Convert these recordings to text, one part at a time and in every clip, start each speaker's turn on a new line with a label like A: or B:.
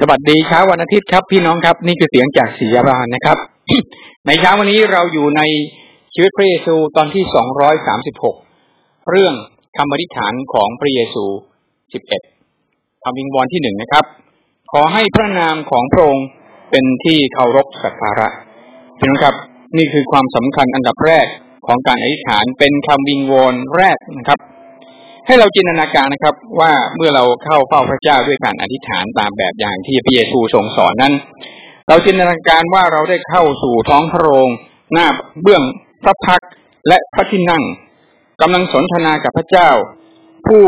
A: สวัสดีเช้าวันอาทิตย์ครับพี่น้องครับ นี่คือเสียงจากศิยาบาลนะครับ ในเช้าวันนี้เราอยู่ในชีวิตพระเยซูตอนที่สองร้อยสามสิบหกเรื่องคำอธิษฐานของพระเยซูสิบเอ็ดคำวิงวอนที่หนึ่งนะครับ ขอให้พระนามของพระองค์เป็นที่เคารพสักการะพี่น้องครับ นี่คือความสำคัญอันดับแรกของการอธิษฐานเป็นคำวิงวอนแรกนะครับ ให้เราจินตนาการนะครับ ว่าเมื่อเราเข้าเฝ้าพระเจ้าด้วยการอธิษฐานตามแบบอย่างที่พระเยซูทรงสอนนั้น เราจินตนาการว่าเราได้เข้าสู่ท้องพระโรงหน้าเบื้องพระพักและพระที่นั่งกำลังสนทนากับพระเจ้า ผู้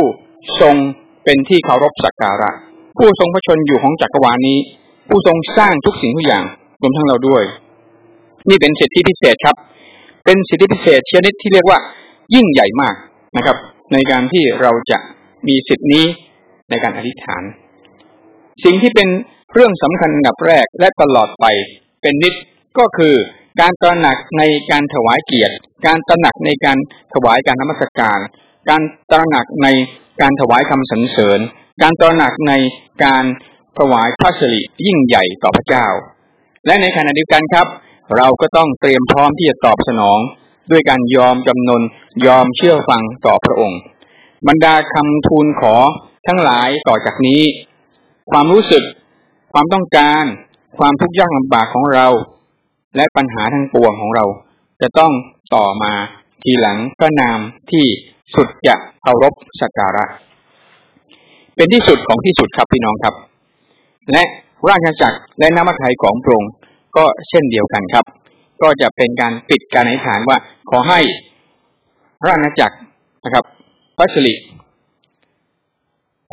A: ทรงเป็นที่เคารพสักการะ ผู้ทรงพระชนอยู่ของจักรวาลนี้ ผู้ทรงสร้างทุกสิ่งทุกอย่างรวมทั้งเราด้วย นี่เป็นสิทธิพิเศษครับ เป็นสิทธิพิเศษชนิดที่เรียกว่า ยิ่งใหญ่มากนะครับ ในการที่เราจะมีสิทธินี้ในการอธิษฐาน สิ่งที่เป็นเรื่องสำคัญอันดับแรกและตลอดไปเป็นนิดก็คือการตระหนักในการถวายเกียรติ การตระหนักในการถวายการนมัสการ การตระหนักในการถวายคำสรรเสริญ การตระหนักในการถวายพระสิริยิ่งใหญ่ต่อพระเจ้า และในขณะเดียวกันครับ เราก็ต้องเตรียมพร้อมที่จะตอบสนอง ด้วยการยอมจำนนยอมเชื่อฟังต่อพระองค์ บรรดาคำทูลขอทั้งหลายต่อจากนี้ ความรู้สึก ความต้องการ ความทุกข์ยากลำบากของเรา และปัญหาทั้งปวงของเรา จะต้องต่อมาทีหลังก็นามที่สุดจะเคารพสักการะ เป็นที่สุดของที่สุดครับพี่น้องครับ และราชจักรและน้ำมัทไทยของพระองค์ก็เช่นเดียวกันครับ ก็จะเป็นการปิดการอธิษฐานว่า ขอให้พระนาจักรนะครับพระสิริ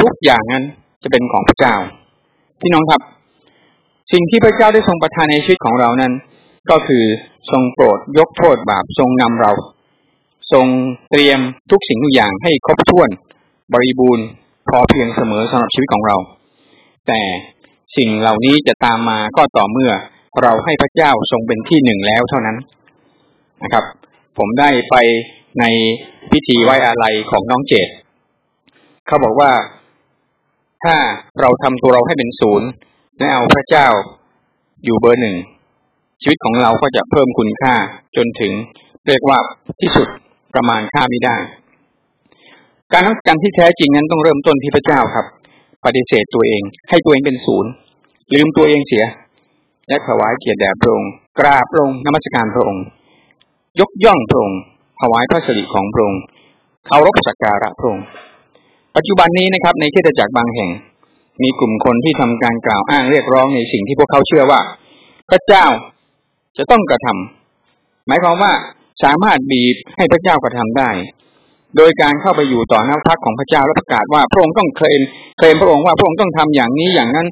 A: ทุกอย่างนั้นจะเป็นของพระเจ้าพี่น้องครับ สิ่งที่พระเจ้าได้ทรงประทานในชีวิตของเรานั้น ก็คือทรงโปรดยกโทษบาปทรงนำเรา ทรงเตรียมทุกสิ่งทุกอย่างให้ครบถ้วน บริบูรณ์ พอเพียงเสมอสำหรับชีวิตของเรา แต่สิ่งเหล่านี้จะตามมาก็ต่อเมื่อ เราให้พระเจ้าทรงเป็นที่หนึ่งแล้วเท่านั้นนะครับ ผมได้ไปในพิธีไหว้อาลัยของน้องเจดเขาบอกว่าถ้าเราทำตัวเราให้เป็นศูนย์และเอาพระเจ้าอยู่เบอร์หนึ่งชีวิตของเราก็จะเพิ่มคุณค่าจนถึงเรียกว่าที่สุดประมาณค่าไม่ได้ การทั้งการที่แท้จริงนั้นต้องเริ่มต้นที่พระเจ้าครับ ปฏิเสธตัวเอง ให้ตัวเองเป็นศูนย์ลืมตัวเองเสีย และถวายเกียรติแด่พระองค์กราบพระองนมัสการพระองค์ ยกย่องพระองค์ถวายพระสิริของพระองค์เคารพสักการะพระองค์ปัจจุบันนี้นะครับ ในเทศจักรบางแห่ง มีกลุ่มคนที่ทำการกล่าวอ้างเรียกร้องในสิ่งที่พวกเขาเชื่อว่า พระเจ้าจะต้องกระทำหมายความว่าสามารถบีบให้พระเจ้ากระทำได้ โดยการเข้าไปอยู่ต่อหน้าพักของพระเจ้าและประกาศว่าพระองค์ต้องเคลมเคลมพระองค์ว่าพระองค์ต้องทำอย่างนี้อย่างนั้น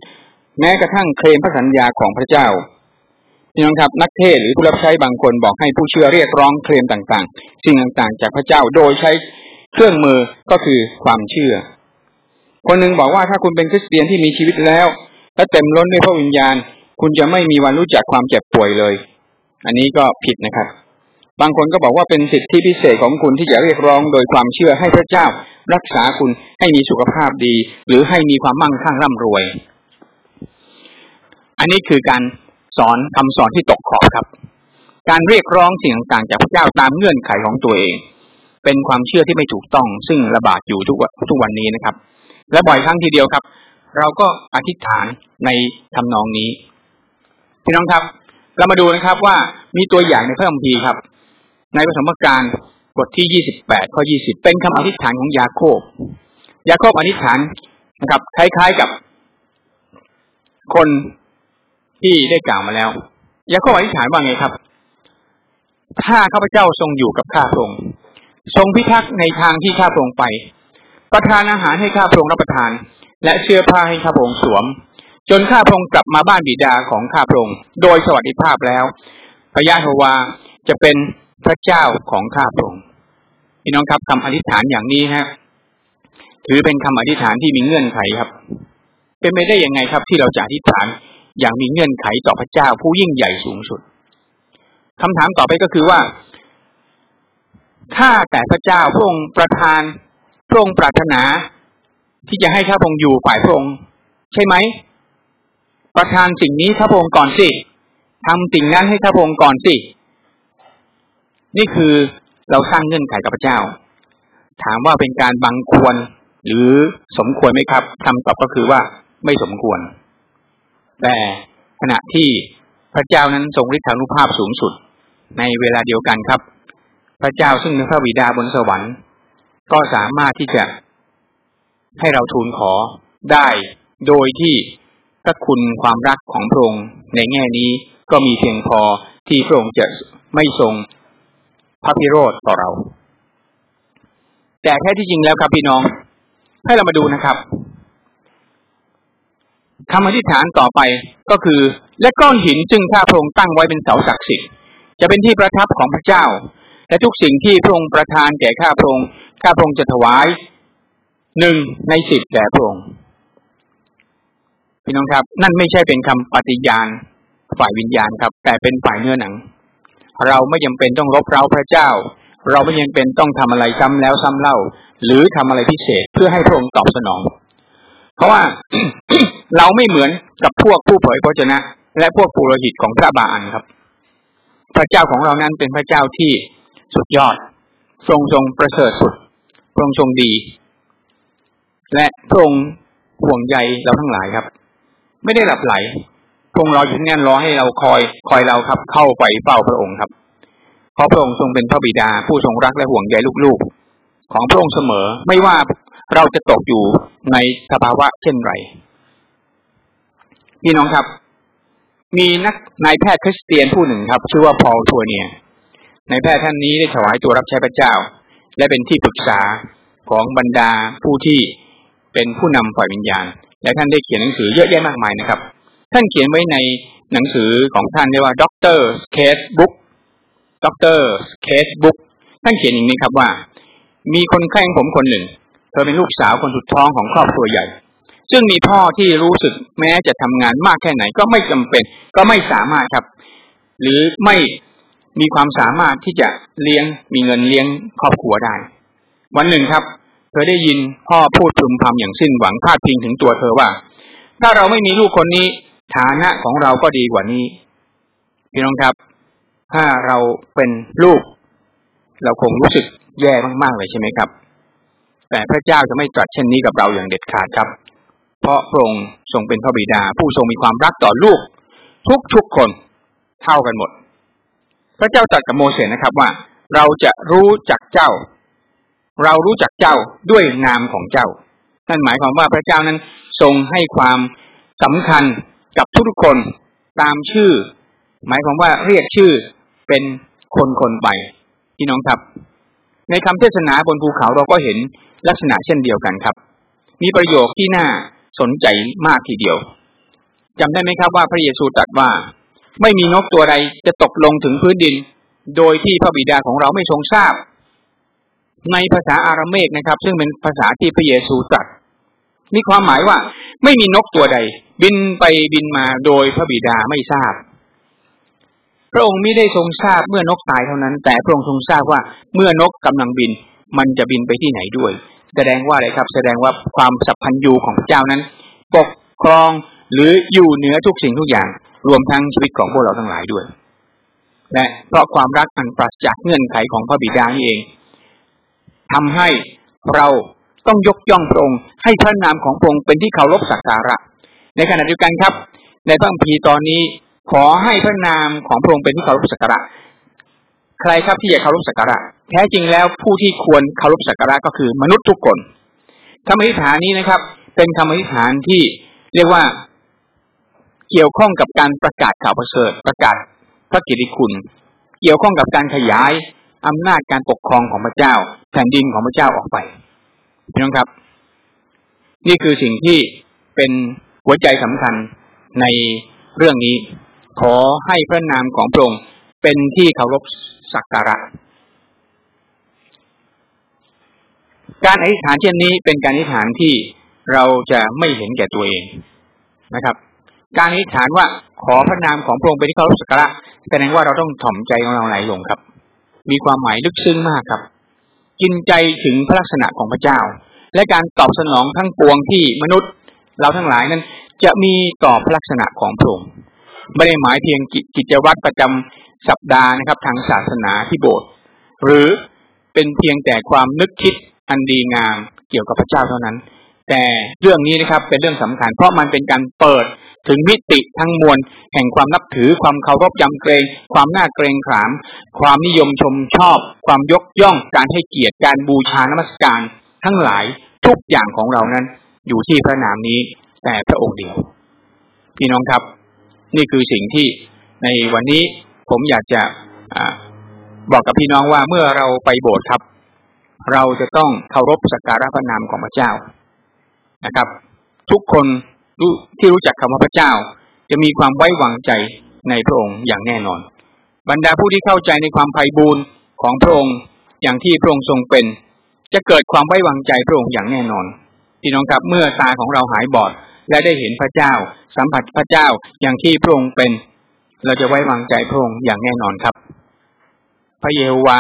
A: แม้กระทั่งเคลมพระสัญญาของพระเจ้าพี่น้องครับนักเทศหรือผู้รับใช้บางคนบอกให้ผู้เชื่อเรียกร้องเคลมต่างๆ สิ่งต่างๆ จากพระเจ้าโดยใช้เครื่องมือก็คือความเชื่อ คนหนึ่งบอกว่าถ้าคุณเป็นคริสเตียนที่มีชีวิตแล้ว และเต็มล้นด้วยพระวิญญาณ คุณจะไม่มีวันรู้จักความเจ็บป่วยเลย อันนี้ก็ผิดนะครับ บางคนก็บอกว่าเป็นสิทธิพิเศษของคุณที่จะเรียกร้องโดยความเชื่อให้พระเจ้า รักษาคุณให้มีสุขภาพดี หรือให้มีความมั่งคั่งร่ำรวย อันนี้คือการสอนคำสอนที่ตกขอบครับ การเรียกร้องสิ่งต่างๆจากพระเจ้าตามเงื่อนไขของตัวเอง เป็นความเชื่อที่ไม่ถูกต้อง ซึ่งระบาดอยู่ทุกทุกวันนี้นะครับ และบ่อยครั้งทีเดียวครับ เราก็อธิษฐานในทำนองนี้พี่น้องครับ เรามาดูนะครับว่ามีตัวอย่างในพระคัมภีร์ครับ ในพระธรรมการบทที่ยี่สิบแปดข้อยี่สิบเป็นคำอธิษฐานของยาโคบยาโคบอธิษฐานนะครับ คล้ายๆกับคน ที่ได้กล่าวมาแล้วยาโคบอธิษฐานว่าไงครับ ถ้าข้าพเจ้าทรงอยู่กับข้าพระองค์ทรงพิทักษ์ในทางที่ข้าพระองค์ไป ประทานอาหารให้ข้าพระองค์รับประทาน และเสื้อผ้าให้ข้าพระองค์สวม จนข้าพระองค์กลับมาบ้านบิดาของข้าพระองค์โดยสวัสดิภาพแล้ว พระยะโฮวาจะเป็นพระเจ้าของข้าพระองค์พี่น้องครับคำอธิษฐานอย่างนี้ฮะถือเป็นคำอธิษฐานที่มีเงื่อนไขครับ เป็นไปได้ยังไงครับที่เราจะอธิษฐาน อย่างมีเงื่อนไขต่อพระเจ้าผู้ยิ่งใหญ่สูงสุดคำถามต่อไปก็คือว่า ถ้าแต่พระเจ้าพระองค์ประทานพระองค์ปรารถนา ที่จะให้ข้าพงอยู่ฝ่ายพระองค์ใช่ไหม ประทานสิ่งนี้ข้าพงศ์ก่อนสิทำสิ่งนั้นให้ข้าพงศ์ก่อนสิ นี่คือเราสร้างเงื่อนไขกับพระเจ้า ถามว่าเป็นการบังควรหรือสมควรไหมครับคำตอบก็คือว่าไม่สมควร แต่ขณะที่พระเจ้านั้นทรงฤทธานุภาพสูงสุด ในเวลาเดียวกันครับ พระเจ้าซึ่งเป็นพระบิดาบนสวรรค์ ก็สามารถที่จะให้เราทูลขอได้โดยที่พระคุณความรักของพระองค์ในแง่นี้ก็มีเพียงพอที่พระองค์จะไม่ทรงพระพิโรธต่อเรา แต่แท้ที่จริงแล้วครับพี่น้อง ให้เรามาดูนะครับ คำอธิษฐานต่อไปก็คือ และก้อนหินซึ่งข้าพระองค์ตั้งไว้เป็นเสาศักดิ์สิทธิ์จะเป็นที่ประทับของพระเจ้า และทุกสิ่งที่พระองค์ประทานแก่ข้าพระองค์ข้าพระองค์จะถวายหนึ่งในสิบแด่พระองค์พี่น้องครับ นั่นไม่ใช่เป็นคำปฏิญาณฝ่ายวิญญาณครับ แต่เป็นฝ่ายเนื้อหนัง เราไม่จาเป็นต้องรบเร้าพระเจ้า เราไม่ยังเป็นต้องทำอะไรซ้ำแล้วซ้ำเล่า หรือทำอะไรพิเศษเพื่อให้พระองค์ตอบสนอง เพราะว่าเราไม่เหมือนกับพวกผู้เผยพระชนะ และพวกปุโรหิตของพระบาอันครับ พระเจ้าของเรานั้นเป็นพระเจ้าที่สุดยอด ทรงทรงประเสริฐสุดทรงทรงดี และพระองค์ห่วงใยเราทั้งหลายครับ ไม่ได้หลับไหลพระองค์รออยู่แน่นรอให้เราคอยคอยเราครับ เข้าไปเฝ้าพระองค์ครับเพราะพระองค์ทรงเป็นพระบิดาผู้ทรงรักและห่วงใยลูกๆ ของพระองค์เสมอ ไม่ว่า เราจะตกอยู่ในสภาวะเช่นไร พี่น้องครับ มีนักนายแพทย์คริสเตียนผู้หนึ่งครับ ชื่อว่าพอลทัวเนียนายแพทย์ท่านนี้ได้ถวายตัวรับใช้พระเจ้า และเป็นที่ปรึกษาของบรรดาผู้ที่เป็นผู้นำฝ่ายวิญญาณ และท่านได้เขียนหนังสือเยอะแยะมากมายนะครับ ท่านเขียนไว้ในหนังสือของท่านเรียกว่า Doctor Casebook Doctor Casebook ท่านเขียนอย่างนี้ครับว่า มีคนไข้ของผมคนหนึ่ง เธอเป็นลูกสาวคนสุดท้องของครอบครัวใหญ่ ซึ่งมีพ่อที่รู้สึกแม้จะทำงานมากแค่ไหนก็ไม่จำเป็น ก็ไม่สามารถครับ หรือไม่มีความสามารถที่จะเลี้ยงมีเงินเลี้ยงครอบครัวได้ วันหนึ่งครับ เธอได้ยินพ่อพูดพึมพำอย่างสิ้นหวังพาดพิงถึงตัวเธอว่า ถ้าเราไม่มีลูกคนนี้ ฐานะของเราก็ดีกว่านี้พี่น้องครับ ถ้าเราเป็นลูก เราคงรู้สึกแย่มากๆเลยใช่ไหมครับ แต่พระเจ้าจะไม่ตรัสเช่นนี้กับเราอย่างเด็ดขาดครับ เพราะพระองค์ทรงเป็นพระบิดา ผู้ทรงมีความรักต่อลูก ทุกทุกคนเท่ากันหมด พระเจ้าตรัสกับโมเสสนะครับว่า เราจะรู้จักเจ้า เรารู้จักเจ้าด้วยนามของเจ้า นั่นหมายความว่าพระเจ้านั้นทรงให้ความสำคัญกับทุกๆคนตามชื่อ หมายความว่าเรียกชื่อเป็นคนคนไปพี่น้องครับ ในคำเทศนาบนภูเขาเราก็เห็นลักษณะเช่นเดียวกันครับ มีประโยคที่น่าสนใจมากทีเดียวจำได้ไหมครับว่าพระเยซูตรัสว่า ไม่มีนกตัวใดจะตกลงถึงพื้นดิน โดยที่พระบิดาของเราไม่ทรงทราบ ในภาษาอารามเมกนะครับ ซึ่งเป็นภาษาที่พระเยซูตรัสมีความหมายว่า ไม่มีนกตัวใด บินไปบินมาโดยพระบิดาไม่ทราบ พระองค์ไม่ได้ทรงทราบเมื่อนกตายเท่านั้น แต่พระองค์ทรงทราบว่าเมื่อนกกำลังบิน มันจะบินไปที่ไหนด้วย แสดงว่าอะไรครับ แสดงว่าความสัพพัญญูของพระเจ้านั้น ปกครองหรืออยู่เหนือทุกสิ่งทุกอย่าง รวมทั้งชีวิตของพวกเราทั้งหลายด้วย และเพราะความรักอันปราศจากเงื่อนไขของพระบิดานี่เองทำให้เราต้องยกย่องพระองค์ให้พระนามของพระองค์เป็นที่เคารพสักการะ ในขณะเดียวกันครับ ในพระคัมภีร์ตอนนี้ ขอให้พระนามของพระองค์เป็นที่เคารพสักการะ ใครครับที่จะเคารพสักการะ แท้จริงแล้วผู้ที่ควรเคารพสักการะก็คือมนุษย์ทุกคนคำอธิษฐานนี้นะครับ เป็นคำอธิษฐานที่เรียกว่าเกี่ยวข้องกับการประกาศข่าวประเสริฐประกาศพระกิติคุณ เกี่ยวข้องกับการขยายอำนาจการปกครองของพระเจ้า แผ่นดินของพระเจ้าออกไปพี่น้องครับ นี่คือสิ่งที่เป็นหัวใจสำคัญในเรื่องนี้ ขอให้พระนามของพระองค์เป็นที่เคารพสักการะ การอธิษฐานเช่นนี้เป็นการอธิษฐานที่เราจะไม่เห็นแก่ตัวเองนะครับ การอธิษฐานว่าขอพระนามของพระองค์เป็นที่เคารพสักการะแสดงว่าเราต้องถ่อมใจของเราไหลลงครับ มีความหมายลึกซึ้งมากครับ กินใจถึงพระลักษณะของพระเจ้า และการตอบสนองทั้งปวงที่มนุษย์ เราทั้งหลายนั้น จะมีต่อพระลักษณะของพระองค์ ไม่ได้หมายเพียงกิจวัตรประจำสัปดาห์นะครับ ทางศาสนาที่โบสถ์หรือเป็นเพียงแต่ความนึกคิดอันดีงามเกี่ยวกับพระเจ้าเท่านั้น แต่เรื่องนี้นะครับเป็นเรื่องสำคัญ เพราะมันเป็นการเปิดถึงมิติทั้งมวล แห่งความนับถือความเคารพยำเกรง ความน่าเกรงขาม ความนิยมชมชอบ ความยกย่องการให้เกียรติการบูชานมัสการ ทั้งหลายทุกอย่างของเรานั้น อยู่ที่พระนามนี้ แต่พระองค์เดียว พี่น้องครับ นี่คือสิ่งที่ในวันนี้ผมอยากจะอบอกกับพี่น้องว่าเมื่อเราไปโบสถ์ครับ เราจะต้องเคารพสักการะพระนามของพระเจ้านะครับ ทุกคนที่รู้จักคำว่าพระเจ้า จะมีความไว้วางใจในพระองค์อย่างแน่นอน บรรดาผู้ที่เข้าใจในความไพ่บูรณ์ของพระองค์อย่างที่พระองค์ทรงเป็น จะเกิดความไว้วางใจพระองค์อย่างแน่นอนพี่น้องครับเมื่อตาของเราหายบอด และได้เห็นพระเจ้า สัมผัสพระเจ้าอย่างที่พระองค์เป็น เราจะไว้วางใจพระองค์อย่างแน่นอนครับ พระเยโฮวา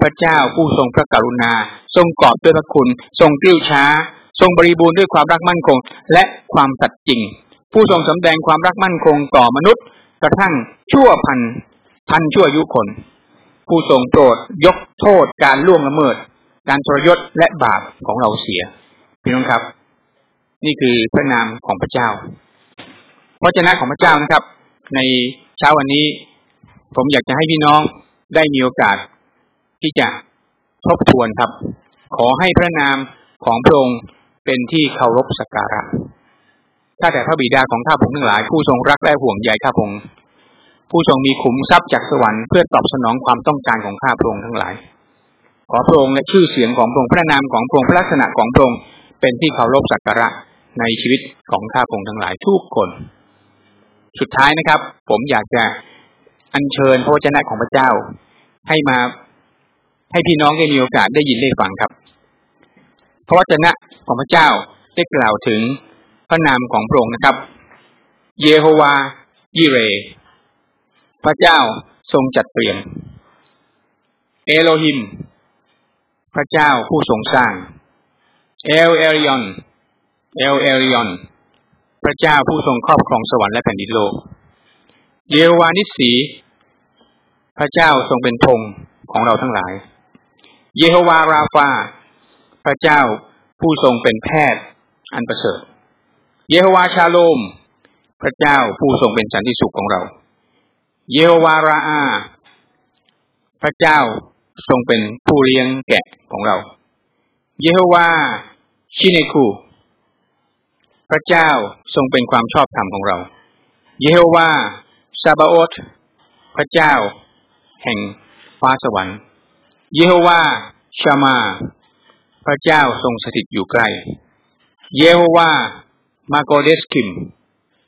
A: พระเจ้าผู้ทรงพระกรุณา ทรงกอบด้วยพระคุณ ทรงกลิ้วช้า ทรงบริบูรณ์ด้วยความรักมั่นคง และความสัตย์จริง ผู้ทรงสำแดงความรักมั่นคงต่อมนุษย์ กระทั่งชั่วพันพันชั่วยุคน ผู้ทรงโปรดยกโทษการล่วงละเมิด การทรยศและบาปของเราเสีย พี่น้องครับ นี่คือพระนามของพระเจ้าพระเจ้าของพระเจ้านะครับ ในเช้าวันนี้ ผมอยากจะให้พี่น้องได้มีโอกาส ที่จะทบทวนครับ ขอให้พระนามของพระองค์เป็นที่เคารพสักการะถ้าแต่พระบิดาของข้าพงทั้งหลาย ผู้ทรงรักและห่วงใยข้าพงผู้ทรงมีขุมทรัพย์จากสวรรค์เพื่อตอบสนองความต้องการของข้าพงค์ทั้งหลาย ขอพระองค์และชื่อเสียงของพระองค์พระนามของพระองค์พระลักษณะของพระองค์เป็นที่เคารพสักการะ ในชีวิตของข้าพงทั้งหลายทุกคน สุดท้ายนะครับ ผมอยากจะอัญเชิญพระวจนะของพระเจ้า ให้มาให้พี่น้องได้มีโอกาสได้ยินได้ฟังครับ พระวจนะของพระเจ้าได้กล่าวถึงพระนามของพระองค์นะครับ เยโฮวายิเร พระเจ้าทรงจัดเตรียม เอโลฮิม พระเจ้าผู้ทรงสร้าง เอลเอริยอน เอลเอริยอน พระเจ้าผู้ทรงครอบครองสวรรค์และแผ่นดินโลก เยโฮวานิสี พระเจ้าทรงเป็นธงของเราทั้งหลาย เยโฮวาราฟา พระเจ้าผู้ทรงเป็นแพทย์อันประเสริฐ เยโฮวาชาโลม พระเจ้าผู้ทรงเป็นสันติสุขของเรา เยโฮวาราอา พระเจ้าทรงเป็นผู้เลี้ยงแกะของเรา เยโฮวาชิเนคู พระเจ้าทรงเป็นความชอบธรรมของเรา เยโฮวาซาบาโอตพระเจ้า แห่งฟ้าสวรรค์ เยโฮวาชามา พระเจ้าทรงสถิตอยู่ใกล้ เยโฮวามาโกเดสคิม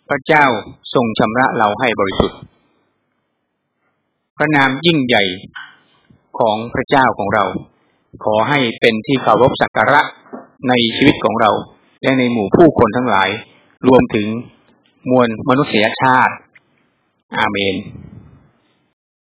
A: พระเจ้าทรงชำระเราให้บริสุทธิ์ พระนามยิ่งใหญ่ของพระเจ้าของเรา ขอให้เป็นที่เคารพสักการะในชีวิตของเรา และในหมู่ผู้คนทั้งหลาย รวมถึงมวลมนุษยชาติ อาเมน